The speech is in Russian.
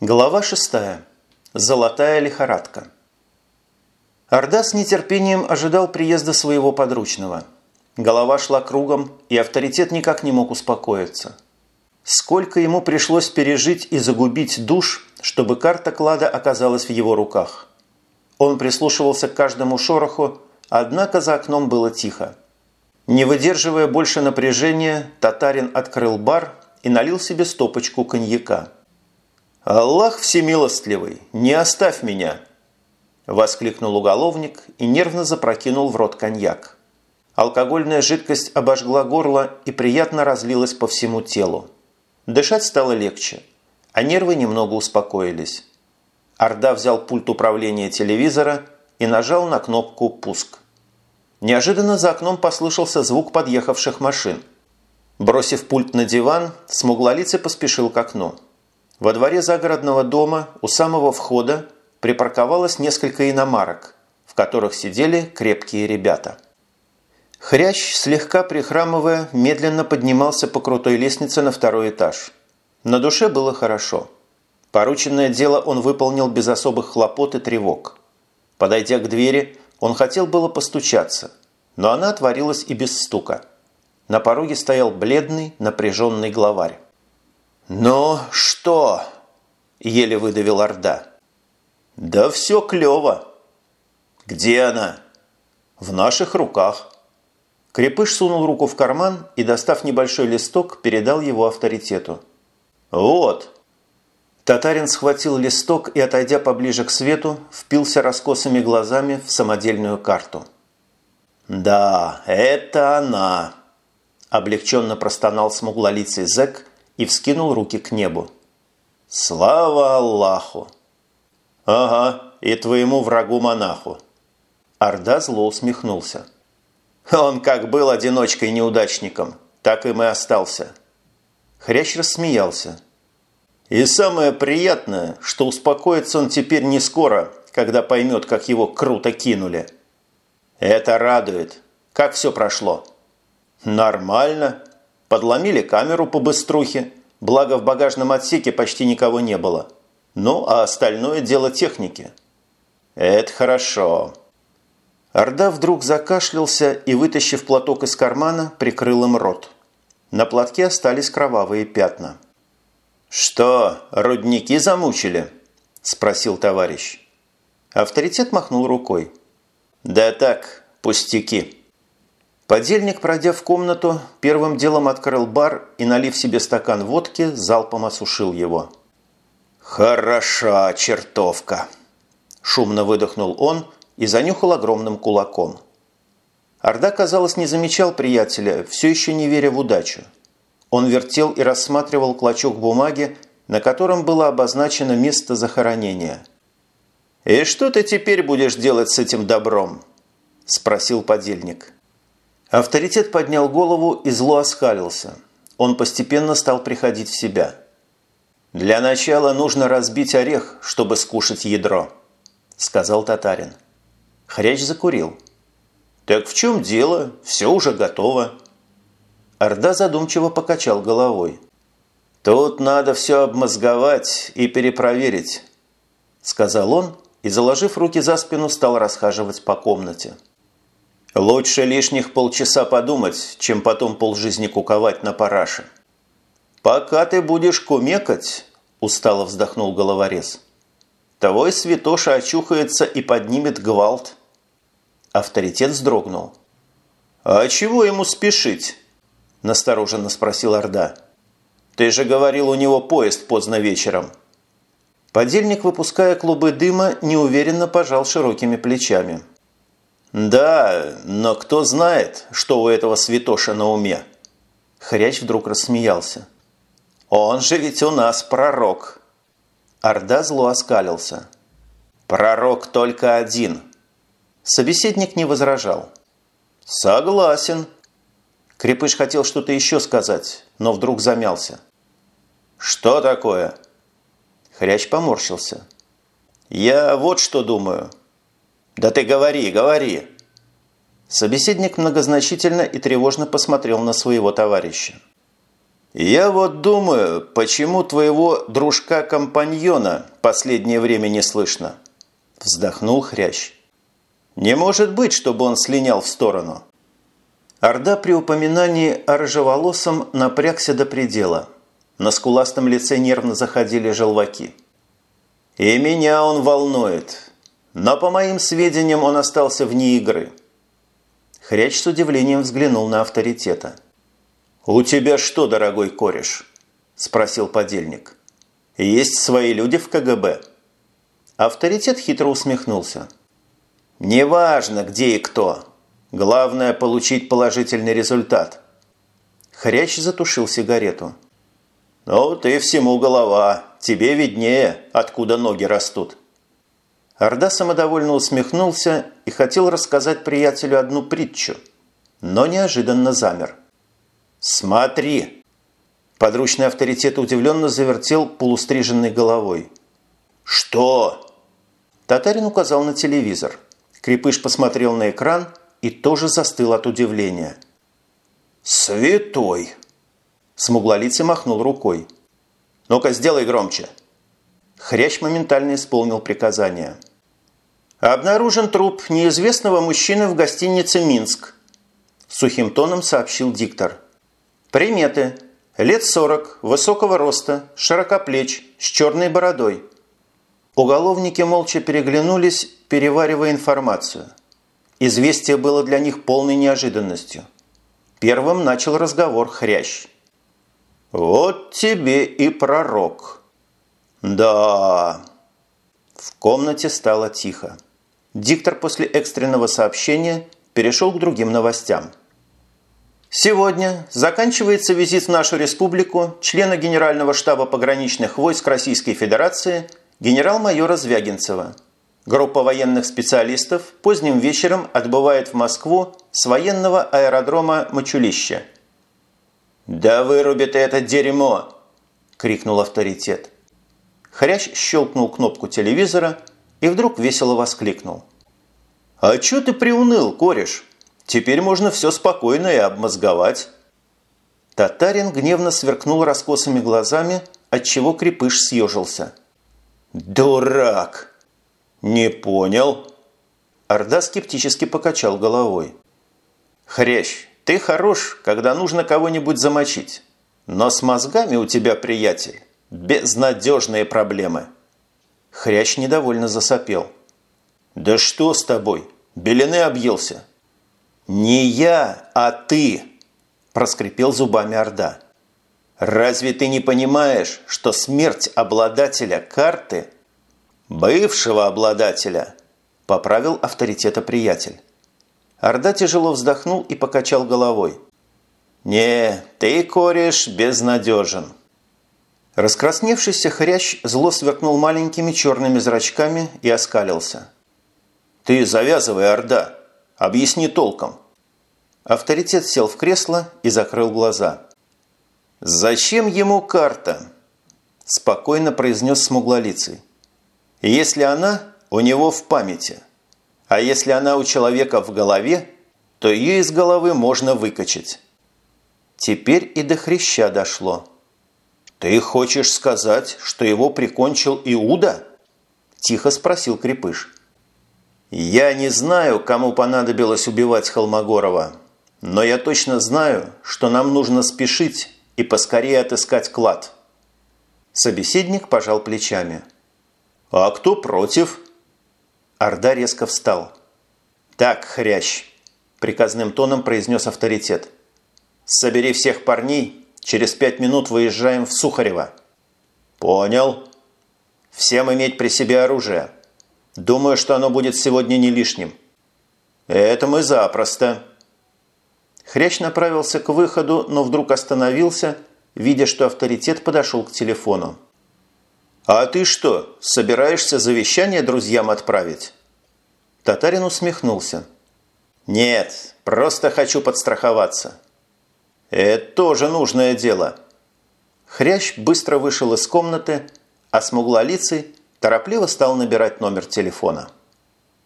Глава 6. Золотая лихорадка. Орда с нетерпением ожидал приезда своего подручного. Голова шла кругом, и авторитет никак не мог успокоиться. Сколько ему пришлось пережить и загубить душ, чтобы карта клада оказалась в его руках. Он прислушивался к каждому шороху, однако за окном было тихо. Не выдерживая больше напряжения, татарин открыл бар и налил себе стопочку коньяка. «Аллах всемилостливый, не оставь меня!» Воскликнул уголовник и нервно запрокинул в рот коньяк. Алкогольная жидкость обожгла горло и приятно разлилась по всему телу. Дышать стало легче, а нервы немного успокоились. Орда взял пульт управления телевизора и нажал на кнопку «Пуск». Неожиданно за окном послышался звук подъехавших машин. Бросив пульт на диван, смуглолицый поспешил к окну. Во дворе загородного дома у самого входа припарковалось несколько иномарок, в которых сидели крепкие ребята. Хрящ, слегка прихрамывая, медленно поднимался по крутой лестнице на второй этаж. На душе было хорошо. Порученное дело он выполнил без особых хлопот и тревог. Подойдя к двери, он хотел было постучаться, но она отворилась и без стука. На пороге стоял бледный, напряженный главарь. «Ну что?» – еле выдавил Орда. «Да все клево». «Где она?» «В наших руках». Крепыш сунул руку в карман и, достав небольшой листок, передал его авторитету. «Вот». Татарин схватил листок и, отойдя поближе к свету, впился раскосыми глазами в самодельную карту. «Да, это она!» – облегченно простонал смуглолицый зэк – и вскинул руки к небу. «Слава Аллаху!» «Ага, и твоему врагу-монаху!» Орда зло усмехнулся. «Он как был одиночкой-неудачником, так им и остался!» Хрящ рассмеялся. «И самое приятное, что успокоится он теперь не скоро, когда поймет, как его круто кинули. Это радует. Как все прошло?» «Нормально. Подломили камеру по быструхе, благо в багажном отсеке почти никого не было. Ну, а остальное дело техники. Это хорошо. Орда вдруг закашлялся и, вытащив платок из кармана, прикрыл им рот. На платке остались кровавые пятна. «Что, рудники замучили?» – спросил товарищ. Авторитет махнул рукой. «Да так, пустяки». Подельник, пройдя в комнату, первым делом открыл бар и, налив себе стакан водки, залпом осушил его. «Хороша чертовка!» Шумно выдохнул он и занюхал огромным кулаком. Орда, казалось, не замечал приятеля, все еще не веря в удачу. Он вертел и рассматривал клочок бумаги, на котором было обозначено место захоронения. «И что ты теперь будешь делать с этим добром?» – спросил подельник. Авторитет поднял голову и зло оскалился. Он постепенно стал приходить в себя. «Для начала нужно разбить орех, чтобы скушать ядро», – сказал татарин. Хряч закурил. «Так в чем дело? Все уже готово». Орда задумчиво покачал головой. «Тут надо все обмозговать и перепроверить», – сказал он и, заложив руки за спину, стал расхаживать по комнате. Лучше лишних полчаса подумать, чем потом полжизни куковать на параше. «Пока ты будешь кумекать», – устало вздохнул головорез, – «твой святоша очухается и поднимет гвалт». Авторитет вздрогнул. «А чего ему спешить?» – настороженно спросил Орда. «Ты же говорил, у него поезд поздно вечером». Подельник, выпуская клубы дыма, неуверенно пожал широкими плечами – «Да, но кто знает, что у этого святоша на уме?» Хряч вдруг рассмеялся. «Он же ведь у нас пророк!» Орда зло оскалился. «Пророк только один!» Собеседник не возражал. «Согласен!» Крепыш хотел что-то еще сказать, но вдруг замялся. «Что такое?» Хряч поморщился. «Я вот что думаю. «Да ты говори, говори!» Собеседник многозначительно и тревожно посмотрел на своего товарища. «Я вот думаю, почему твоего дружка-компаньона последнее время не слышно?» Вздохнул хрящ. «Не может быть, чтобы он слинял в сторону». Орда при упоминании о рыжеволосом напрягся до предела. На скуластом лице нервно заходили желваки. «И меня он волнует. Но, по моим сведениям, он остался вне игры». Хряч с удивлением взглянул на авторитета. «У тебя что, дорогой кореш?» – спросил подельник. «Есть свои люди в КГБ?» Авторитет хитро усмехнулся. «Неважно, где и кто. Главное – получить положительный результат». Хрящ затушил сигарету. «Ну, ты всему голова. Тебе виднее, откуда ноги растут». Орда самодовольно усмехнулся и хотел рассказать приятелю одну притчу, но неожиданно замер – «Смотри!» Подручный авторитет удивленно завертел полустриженной головой. «Что?» Татарин указал на телевизор. Крепыш посмотрел на экран и тоже застыл от удивления. «Святой!» Смуглолицый махнул рукой. «Ну-ка, сделай громче!» Хрящ моментально исполнил приказание. «Обнаружен труп неизвестного мужчины в гостинице «Минск», сухим тоном сообщил диктор. Приметы. Лет 40, высокого роста, широкоплеч, с черной бородой. Уголовники молча переглянулись, переваривая информацию. Известие было для них полной неожиданностью. Первым начал разговор хрящ. «Вот тебе и пророк». «Да...» В комнате стало тихо. Диктор после экстренного сообщения перешел к другим новостям – Сегодня заканчивается визит в нашу республику члена Генерального штаба пограничных войск Российской Федерации генерал-майора Звягинцева. Группа военных специалистов поздним вечером отбывает в Москву с военного аэродрома Мачулища. «Да выруби это дерьмо!» – крикнул авторитет. Хрящ щелкнул кнопку телевизора и вдруг весело воскликнул. «А чё ты приуныл, кореш?» Теперь можно все спокойно и обмозговать». Татарин гневно сверкнул раскосыми глазами, отчего крепыш съежился. «Дурак!» «Не понял?» Орда скептически покачал головой. «Хрящ, ты хорош, когда нужно кого-нибудь замочить. Но с мозгами у тебя, приятель, безнадежные проблемы». Хрящ недовольно засопел. «Да что с тобой? Белины объелся. «Не я, а ты!» – проскрипел зубами Орда. «Разве ты не понимаешь, что смерть обладателя карты – бывшего обладателя?» – поправил авторитета приятель. Орда тяжело вздохнул и покачал головой. «Не, ты, кореш, безнадежен». Раскрасневшийся хрящ зло сверкнул маленькими черными зрачками и оскалился. «Ты завязывай, Орда!» Объясни толком». Авторитет сел в кресло и закрыл глаза. «Зачем ему карта?» – спокойно произнес смуглолицый. «Если она у него в памяти, а если она у человека в голове, то ее из головы можно выкачать». Теперь и до хряща дошло. «Ты хочешь сказать, что его прикончил Иуда?» – тихо спросил Крепыш. Я не знаю, кому понадобилось убивать Холмогорова, но я точно знаю, что нам нужно спешить и поскорее отыскать клад. Собеседник пожал плечами. «А кто против?» Орда резко встал. «Так, хрящ!» – приказным тоном произнес авторитет. «Собери всех парней, через пять минут выезжаем в Сухарево». «Понял. Всем иметь при себе оружие». Думаю, что оно будет сегодня не лишним. Это мы запросто. Хрящ направился к выходу, но вдруг остановился, видя, что авторитет подошел к телефону. «А ты что, собираешься завещание друзьям отправить?» Татарин усмехнулся. «Нет, просто хочу подстраховаться». «Это тоже нужное дело». Хрящ быстро вышел из комнаты, а смуглолицый торопливо стал набирать номер телефона.